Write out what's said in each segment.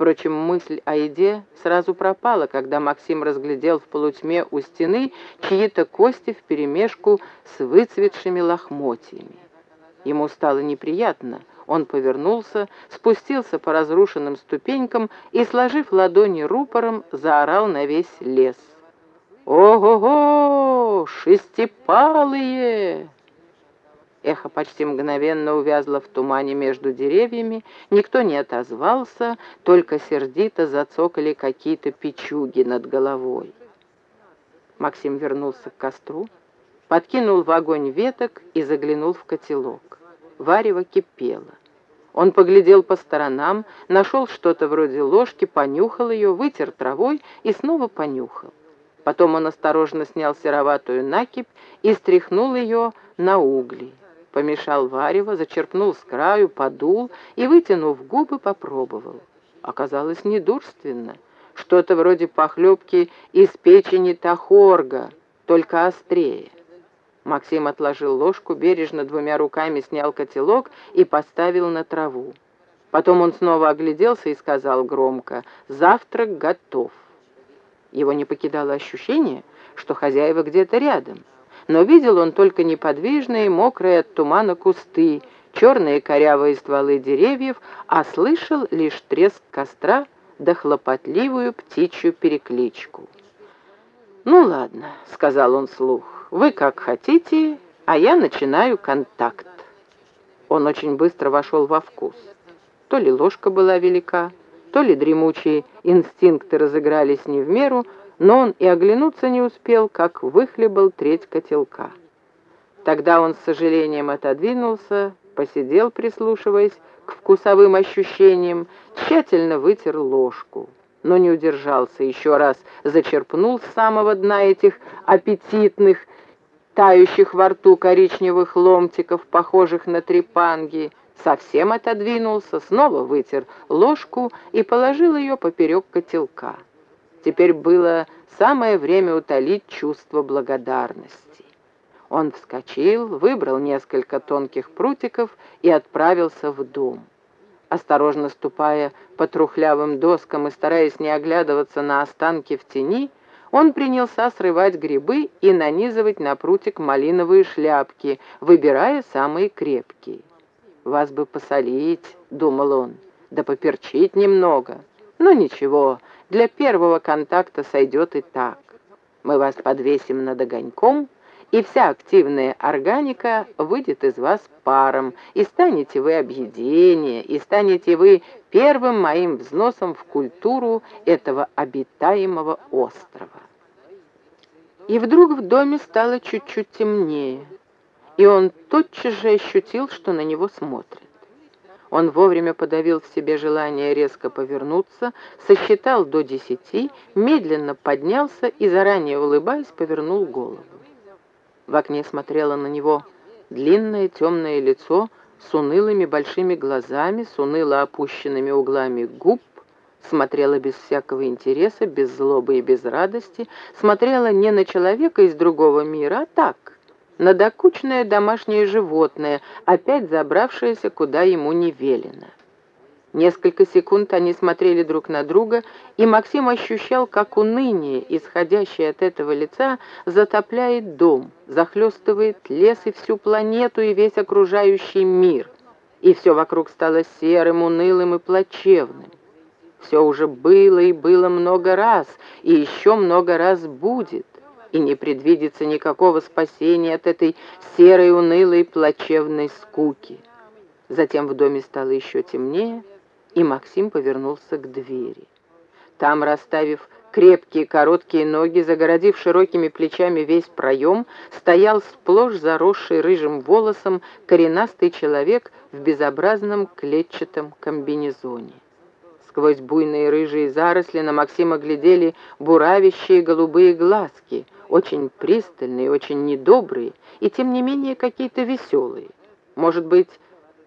Впрочем, мысль о еде сразу пропала, когда Максим разглядел в полутьме у стены чьи-то кости вперемешку с выцветшими лохмотьями. Ему стало неприятно. Он повернулся, спустился по разрушенным ступенькам и, сложив ладони рупором, заорал на весь лес. «Ого-го! Шестипалые!» Эхо почти мгновенно увязло в тумане между деревьями, никто не отозвался, только сердито зацокали какие-то печуги над головой. Максим вернулся к костру, подкинул в огонь веток и заглянул в котелок. Варево кипело. Он поглядел по сторонам, нашел что-то вроде ложки, понюхал ее, вытер травой и снова понюхал. Потом он осторожно снял сероватую накипь и стряхнул ее на угли помешал варево, зачерпнул с краю, подул и, вытянув губы, попробовал. Оказалось недурственно. Что-то вроде похлебки из печени тахорга, только острее. Максим отложил ложку, бережно двумя руками снял котелок и поставил на траву. Потом он снова огляделся и сказал громко «Завтрак готов». Его не покидало ощущение, что хозяева где-то рядом но видел он только неподвижные, мокрые от тумана кусты, черные корявые стволы деревьев, а слышал лишь треск костра да хлопотливую птичью перекличку. «Ну ладно», — сказал он слух, — «вы как хотите, а я начинаю контакт». Он очень быстро вошел во вкус. То ли ложка была велика, то ли дремучие инстинкты разыгрались не в меру, но он и оглянуться не успел, как выхлебал треть котелка. Тогда он с сожалением отодвинулся, посидел, прислушиваясь к вкусовым ощущениям, тщательно вытер ложку, но не удержался, еще раз зачерпнул с самого дна этих аппетитных, тающих во рту коричневых ломтиков, похожих на трепанги, совсем отодвинулся, снова вытер ложку и положил ее поперек котелка. Теперь было самое время утолить чувство благодарности. Он вскочил, выбрал несколько тонких прутиков и отправился в дом. Осторожно ступая по трухлявым доскам и стараясь не оглядываться на останки в тени, он принялся срывать грибы и нанизывать на прутик малиновые шляпки, выбирая самые крепкие. «Вас бы посолить», — думал он, — «да поперчить немного». «Ну ничего, для первого контакта сойдет и так. Мы вас подвесим над огоньком, и вся активная органика выйдет из вас паром, и станете вы объедение, и станете вы первым моим взносом в культуру этого обитаемого острова. И вдруг в доме стало чуть-чуть темнее, и он тотчас же ощутил, что на него смотрят. Он вовремя подавил в себе желание резко повернуться, сосчитал до десяти, медленно поднялся и, заранее улыбаясь, повернул голову. В окне смотрело на него длинное темное лицо с унылыми большими глазами, с уныло опущенными углами губ, смотрела без всякого интереса, без злобы и без радости, смотрела не на человека из другого мира, а так, на докучное домашнее животное, опять забравшееся куда ему не велено. Несколько секунд они смотрели друг на друга, и Максим ощущал, как уныние, исходящее от этого лица, затопляет дом, захлестывает лес и всю планету и весь окружающий мир. И все вокруг стало серым, унылым и плачевным. Все уже было и было много раз, и еще много раз будет и не предвидится никакого спасения от этой серой, унылой, плачевной скуки. Затем в доме стало еще темнее, и Максим повернулся к двери. Там, расставив крепкие короткие ноги, загородив широкими плечами весь проем, стоял сплошь заросший рыжим волосом коренастый человек в безобразном клетчатом комбинезоне. Сквозь буйные рыжие заросли на Максима глядели буравящие голубые глазки — очень пристальные, очень недобрые и, тем не менее, какие-то веселые. Может быть,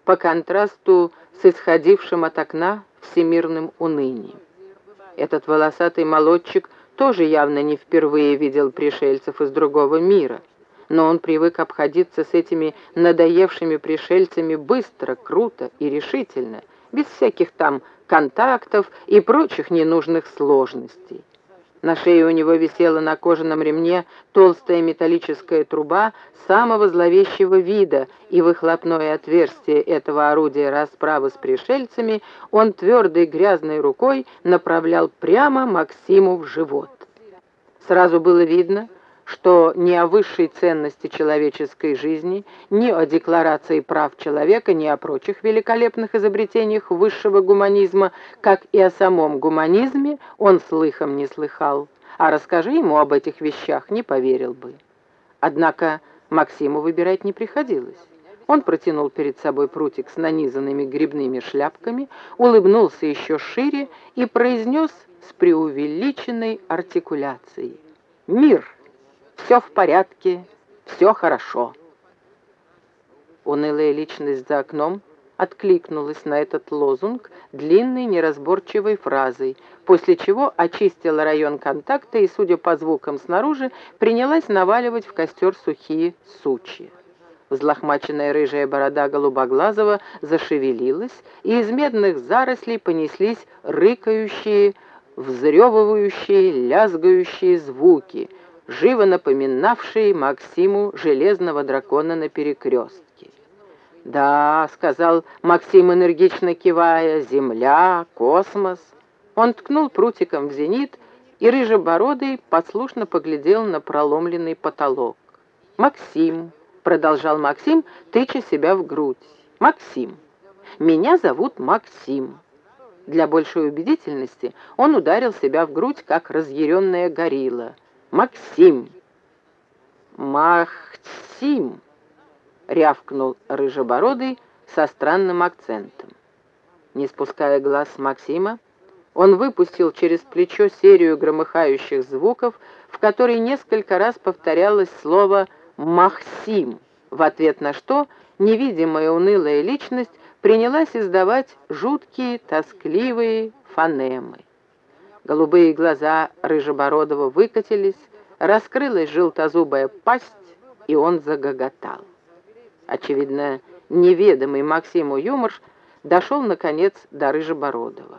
по контрасту с исходившим от окна всемирным унынием. Этот волосатый молодчик тоже явно не впервые видел пришельцев из другого мира, но он привык обходиться с этими надоевшими пришельцами быстро, круто и решительно, без всяких там контактов и прочих ненужных сложностей. На шее у него висела на кожаном ремне толстая металлическая труба самого зловещего вида, и выхлопное отверстие этого орудия расправы с пришельцами он твердой грязной рукой направлял прямо Максиму в живот. Сразу было видно, что ни о высшей ценности человеческой жизни, ни о декларации прав человека, ни о прочих великолепных изобретениях высшего гуманизма, как и о самом гуманизме, он слыхом не слыхал. А расскажи ему об этих вещах, не поверил бы. Однако Максиму выбирать не приходилось. Он протянул перед собой прутик с нанизанными грибными шляпками, улыбнулся еще шире и произнес с преувеличенной артикуляцией. «Мир!» Все в порядке, все хорошо. Унылая личность за окном откликнулась на этот лозунг длинной неразборчивой фразой, после чего очистила район контакта и, судя по звукам снаружи, принялась наваливать в костер сухие сучья. Взлохмаченная рыжая борода голубоглазого зашевелилась, и из медных зарослей понеслись рыкающие, взрёвывающие, лязгающие звуки — живо напоминавший Максиму железного дракона на перекрестке. «Да», — сказал Максим, энергично кивая, — «земля, космос». Он ткнул прутиком в зенит, и рыжебородый послушно поглядел на проломленный потолок. «Максим», — продолжал Максим, тыча себя в грудь. «Максим. Меня зовут Максим». Для большей убедительности он ударил себя в грудь, как разъяренная горилла. «Максим!» «Махсим!» — рявкнул Рыжебородый со странным акцентом. Не спуская глаз с Максима, он выпустил через плечо серию громыхающих звуков, в которой несколько раз повторялось слово «Махсим», в ответ на что невидимая унылая личность принялась издавать жуткие, тоскливые фонемы. Голубые глаза Рыжебородова выкатились, раскрылась желтозубая пасть, и он загоготал. Очевидно, неведомый Максиму юмор дошел, наконец, до Рыжебородова.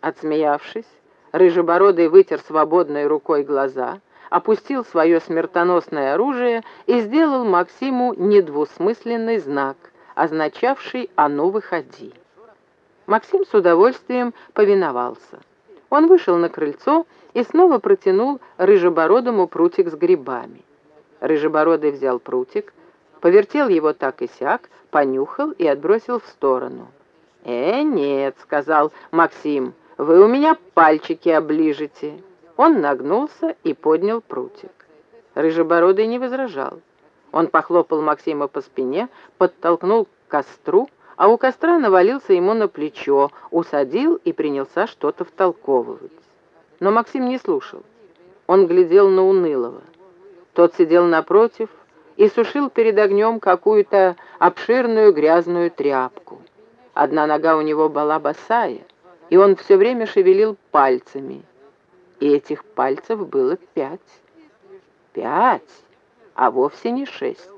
Отсмеявшись, Рыжебородый вытер свободной рукой глаза, опустил свое смертоносное оружие и сделал Максиму недвусмысленный знак, означавший «А ну, выходи». Максим с удовольствием повиновался. Он вышел на крыльцо и снова протянул рыжебородому прутик с грибами. Рыжебородый взял прутик, повертел его так и сяк, понюхал и отбросил в сторону. «Э, нет», — сказал Максим, — «вы у меня пальчики оближете». Он нагнулся и поднял прутик. Рыжебородый не возражал. Он похлопал Максима по спине, подтолкнул к костру, а у костра навалился ему на плечо, усадил и принялся что-то втолковывать. Но Максим не слушал. Он глядел на Унылого. Тот сидел напротив и сушил перед огнем какую-то обширную грязную тряпку. Одна нога у него была босая, и он все время шевелил пальцами. И этих пальцев было пять. Пять, а вовсе не шесть.